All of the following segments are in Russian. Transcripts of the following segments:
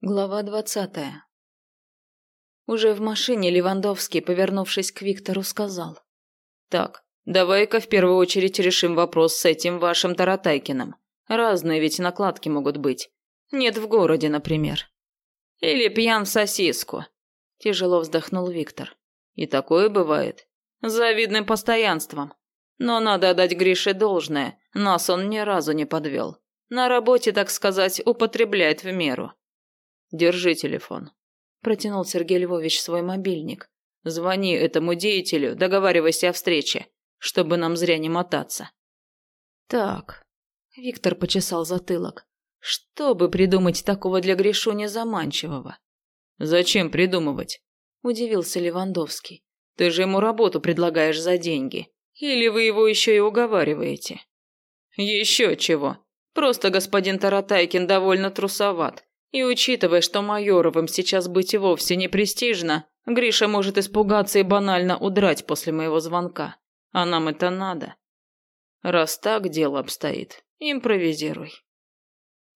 Глава двадцатая. Уже в машине Левандовский, повернувшись к Виктору, сказал. «Так, давай-ка в первую очередь решим вопрос с этим вашим Таратайкиным. Разные ведь накладки могут быть. Нет в городе, например. Или пьян в сосиску». Тяжело вздохнул Виктор. «И такое бывает. С завидным постоянством. Но надо отдать Грише должное, нас он ни разу не подвел. На работе, так сказать, употребляет в меру». Держи телефон. Протянул Сергей Львович свой мобильник. Звони этому деятелю, договаривайся о встрече, чтобы нам зря не мотаться. Так. Виктор почесал затылок. Что бы придумать такого для Гришуни заманчивого? Зачем придумывать? Удивился Левандовский. Ты же ему работу предлагаешь за деньги. Или вы его еще и уговариваете? Еще чего. Просто господин Таратайкин довольно трусоват и учитывая, что Майоровым сейчас быть и вовсе не престижно, Гриша может испугаться и банально удрать после моего звонка. А нам это надо. Раз так дело обстоит, импровизируй.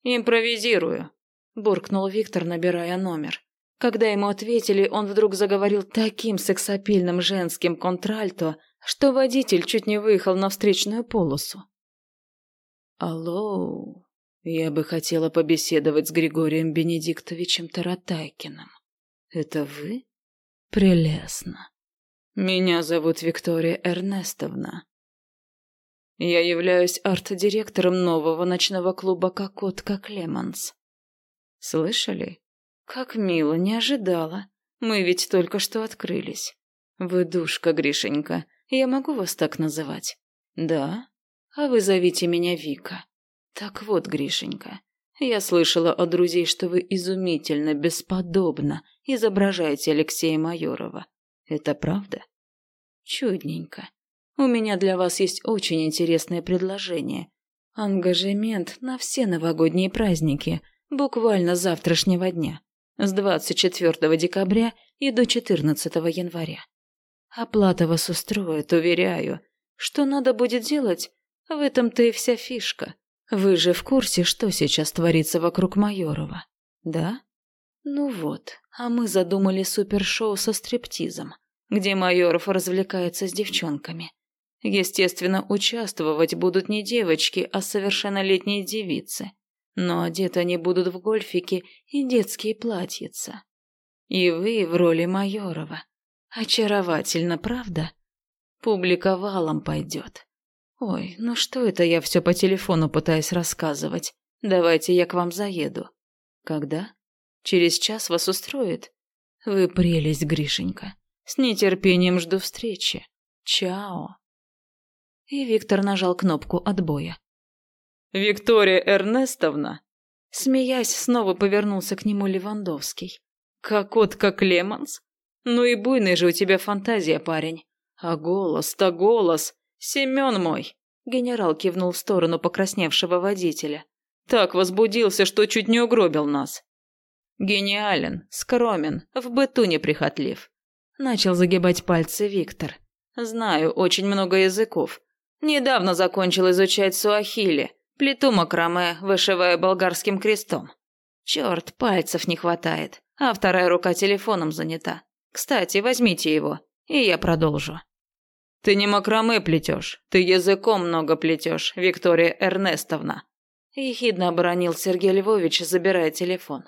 Импровизирую, буркнул Виктор, набирая номер. Когда ему ответили, он вдруг заговорил таким сексапильным женским контральто, что водитель чуть не выехал на встречную полосу. «Алло», я бы хотела побеседовать с Григорием Бенедиктовичем Таратайкиным. Это вы? Прелестно. Меня зовут Виктория Эрнестовна. Я являюсь арт-директором нового ночного клуба «Кокотка Клеманс». Слышали? Как мило, не ожидала. Мы ведь только что открылись. Вы душка, Гришенька. Я могу вас так называть? Да? А вы зовите меня Вика. Так вот, Гришенька, я слышала от друзей, что вы изумительно, бесподобно изображаете Алексея Майорова. Это правда? Чудненько. У меня для вас есть очень интересное предложение. Ангажемент на все новогодние праздники, буквально с завтрашнего дня, с 24 декабря и до 14 января. Оплата вас устроит, уверяю. Что надо будет делать, в этом-то и вся фишка. Вы же в курсе, что сейчас творится вокруг Майорова, да? Ну вот, а мы задумали супершоу со стриптизом, где Майоров развлекается с девчонками. Естественно, участвовать будут не девочки, а совершеннолетние девицы. Но одеты они будут в гольфики и детские платьица. И вы в роли Майорова. Очаровательно, правда? Публика валом пойдет. Ой, ну что это я все по телефону пытаюсь рассказывать? Давайте я к вам заеду. Когда? Через час вас устроит? Вы прелесть, Гришенька. С нетерпением жду встречи. Чао. И Виктор нажал кнопку отбоя. Виктория Эрнестовна, смеясь, снова повернулся к нему Левандовский. Кокотка Клеманс? Ну и буйный же у тебя фантазия, парень. А голос-то голос. «Семен мой!» – генерал кивнул в сторону покрасневшего водителя. «Так возбудился, что чуть не угробил нас». «Гениален, скромен, в быту неприхотлив». Начал загибать пальцы Виктор. «Знаю очень много языков. Недавно закончил изучать суахили, плиту макраме, вышивая болгарским крестом. Черт, пальцев не хватает, а вторая рука телефоном занята. Кстати, возьмите его, и я продолжу». Ты не макраме плетешь, ты языком много плетешь, Виктория Эрнестовна. Ехидно оборонил Сергей Львович, забирая телефон.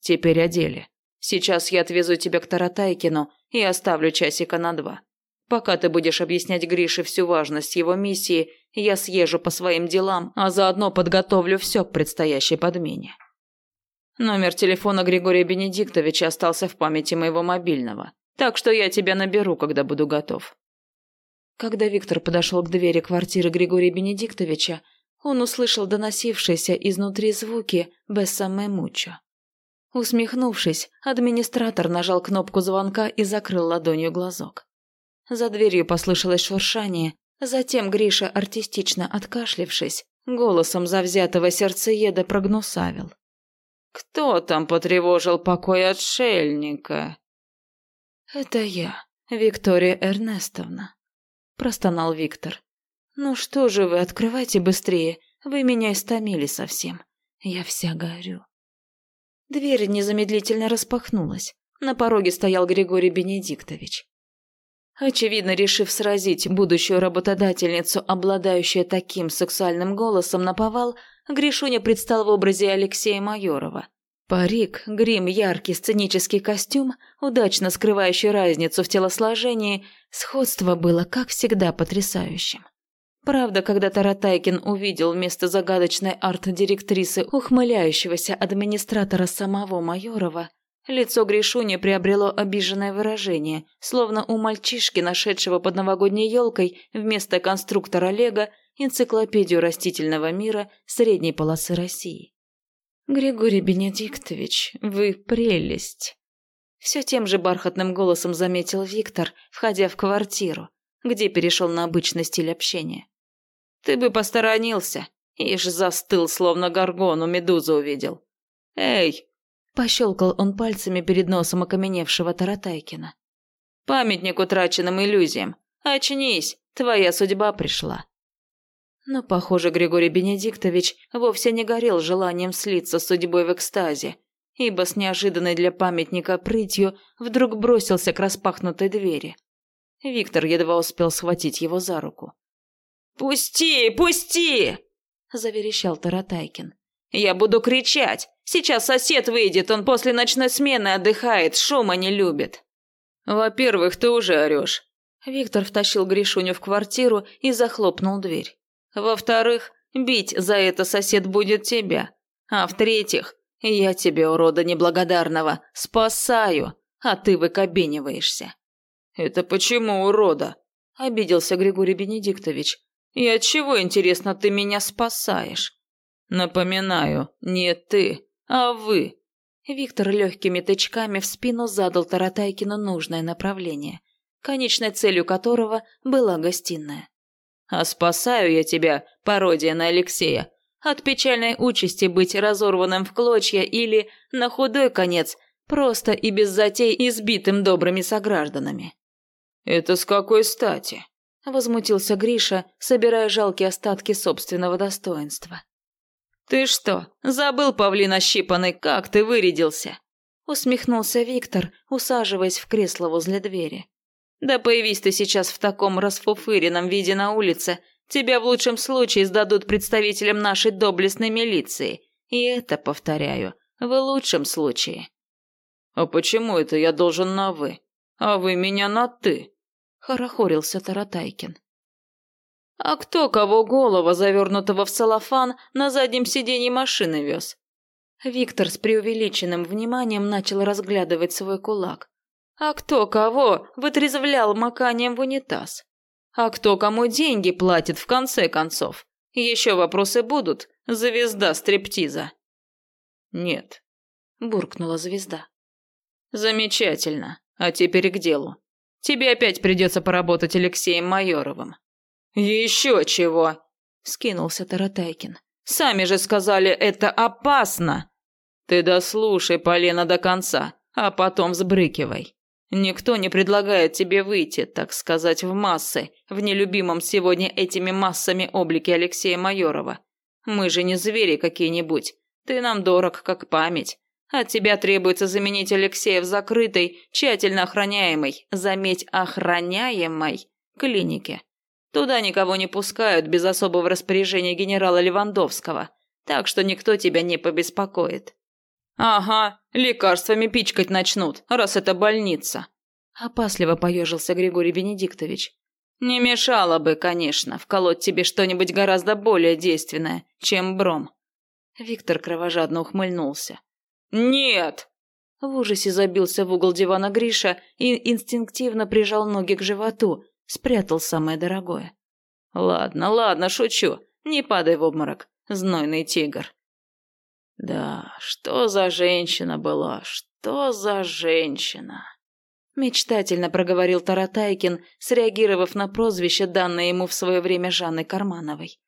Теперь о деле. Сейчас я отвезу тебя к Таратайкину и оставлю часика на два. Пока ты будешь объяснять Грише всю важность его миссии, я съезжу по своим делам, а заодно подготовлю все к предстоящей подмене. Номер телефона Григория Бенедиктовича остался в памяти моего мобильного, так что я тебя наберу, когда буду готов. Когда Виктор подошел к двери квартиры Григория Бенедиктовича, он услышал доносившиеся изнутри звуки «Бессаме мучо». Усмехнувшись, администратор нажал кнопку звонка и закрыл ладонью глазок. За дверью послышалось шуршание, затем Гриша, артистично откашлившись, голосом завзятого сердцееда прогнусавил. «Кто там потревожил покой отшельника?» «Это я, Виктория Эрнестовна», – простонал Виктор. «Ну что же вы, открывайте быстрее, вы меня истомили совсем. Я вся горю». Дверь незамедлительно распахнулась. На пороге стоял Григорий Бенедиктович. Очевидно, решив сразить будущую работодательницу, обладающую таким сексуальным голосом, на повал, Гришуня предстал в образе Алексея Майорова. Парик, грим, яркий сценический костюм, удачно скрывающий разницу в телосложении, сходство было, как всегда, потрясающим. Правда, когда Таратайкин увидел вместо загадочной арт-директрисы ухмыляющегося администратора самого Майорова, лицо Гришуни приобрело обиженное выражение, словно у мальчишки, нашедшего под новогодней елкой вместо конструктора Лего энциклопедию растительного мира средней полосы России. «Григорий Бенедиктович, вы прелесть!» Все тем же бархатным голосом заметил Виктор, входя в квартиру, где перешел на обычный стиль общения. Ты бы посторонился. Ишь застыл, словно горгону медузу увидел. Эй!» Пощелкал он пальцами перед носом окаменевшего Таратайкина. «Памятник утраченным иллюзиям. Очнись, твоя судьба пришла». Но, похоже, Григорий Бенедиктович вовсе не горел желанием слиться с судьбой в экстазе, ибо с неожиданной для памятника прытью вдруг бросился к распахнутой двери. Виктор едва успел схватить его за руку. «Пусти, пусти!» – заверещал Таратайкин. «Я буду кричать. Сейчас сосед выйдет, он после ночной смены отдыхает, шума не любит». «Во-первых, ты уже орешь». Виктор втащил Гришуню в квартиру и захлопнул дверь. «Во-вторых, бить за это сосед будет тебя. А в-третьих, я тебе, урода неблагодарного, спасаю, а ты выкобениваешься». «Это почему урода?» – обиделся Григорий Бенедиктович. И от чего, интересно, ты меня спасаешь? Напоминаю, не ты, а вы. Виктор легкими тычками в спину задал Таратайкину нужное направление, конечной целью которого была гостиная. А спасаю я тебя, пародия на Алексея, от печальной участи быть разорванным в клочья или, на худой конец, просто и без затей избитым добрыми согражданами. Это с какой стати? Возмутился Гриша, собирая жалкие остатки собственного достоинства. «Ты что, забыл, павлин ощипанный, как ты вырядился?» Усмехнулся Виктор, усаживаясь в кресло возле двери. «Да появись ты сейчас в таком расфуфыренном виде на улице, тебя в лучшем случае сдадут представителям нашей доблестной милиции. И это, повторяю, в лучшем случае». «А почему это я должен на «вы», а вы меня на «ты»?» хорохорился Таратайкин. А кто кого голова, завернутого в целлофан, на заднем сиденье машины вез? Виктор с преувеличенным вниманием начал разглядывать свой кулак. А кто кого вытрезвлял маканием в унитаз? А кто кому деньги платит в конце концов? Еще вопросы будут, звезда стриптиза. Нет, буркнула звезда. Замечательно. А теперь к делу. Тебе опять придется поработать Алексеем Майоровым». «Еще чего!» – скинулся Таратайкин. «Сами же сказали, это опасно!» «Ты дослушай, Полена, до конца, а потом сбрыкивай. Никто не предлагает тебе выйти, так сказать, в массы, в нелюбимом сегодня этими массами облике Алексея Майорова. Мы же не звери какие-нибудь. Ты нам дорог, как память. От тебя требуется заменить Алексея в закрытой, тщательно охраняемой, заметь, охраняемой клинике. Туда никого не пускают без особого распоряжения генерала Левандовского, так что никто тебя не побеспокоит. Ага, лекарствами пичкать начнут, раз это больница. Опасливо поежился Григорий Венедиктович. Не мешало бы, конечно, вколоть тебе что-нибудь гораздо более действенное, чем бром. Виктор кровожадно ухмыльнулся. «Нет!» В ужасе забился в угол дивана Гриша и инстинктивно прижал ноги к животу, спрятал самое дорогое. «Ладно, ладно, шучу. Не падай в обморок, знойный тигр». «Да, что за женщина была, что за женщина?» Мечтательно проговорил Таратайкин, среагировав на прозвище, данное ему в свое время Жанной Кармановой.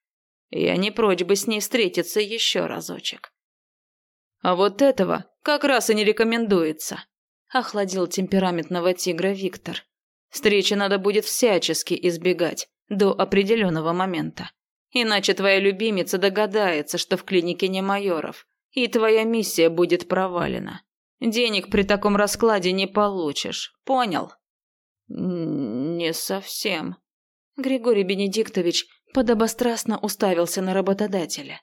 «Я не прочь бы с ней встретиться еще разочек». А вот этого как раз и не рекомендуется, охладил темпераментного тигра Виктор. Встречи надо будет всячески избегать до определенного момента. Иначе твоя любимица догадается, что в клинике не майоров, и твоя миссия будет провалена. Денег при таком раскладе не получишь. Понял? Не совсем. Григорий Бенедиктович подобострастно уставился на работодателя.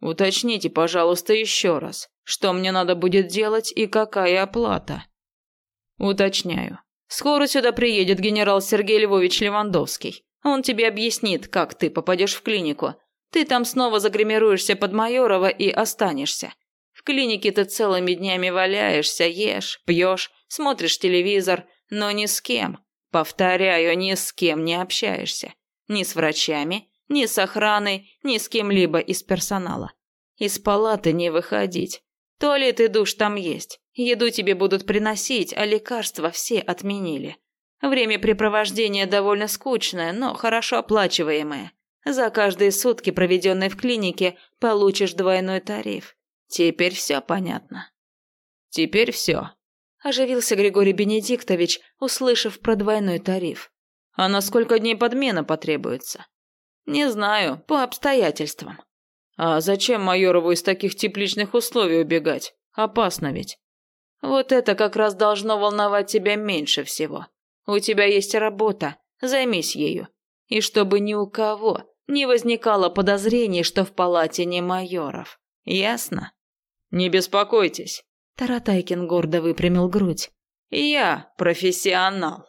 Уточните, пожалуйста, еще раз, что мне надо будет делать и какая оплата. Уточняю. Скоро сюда приедет генерал Сергей Львович Левандовский. Он тебе объяснит, как ты попадешь в клинику. Ты там снова загримируешься под Майорова и останешься. В клинике ты целыми днями валяешься, ешь, пьешь, смотришь телевизор, но ни с кем. Повторяю, ни с кем не общаешься. Ни с врачами, ни с охраной, ни с кем-либо из персонала. Из палаты не выходить. Туалет и душ там есть. Еду тебе будут приносить, а лекарства все отменили. Времяпрепровождение довольно скучное, но хорошо оплачиваемое. За каждые сутки, проведенные в клинике, получишь двойной тариф. Теперь все понятно. Теперь все. Оживился Григорий Бенедиктович, услышав про двойной тариф. А на сколько дней подмена потребуется? Не знаю, по обстоятельствам. А зачем Майорову из таких тепличных условий убегать? Опасно ведь. Вот это как раз должно волновать тебя меньше всего. У тебя есть работа, займись ею. И чтобы ни у кого не возникало подозрений, что в палате не майоров. Ясно? Не беспокойтесь. Таратайкин гордо выпрямил грудь. Я профессионал.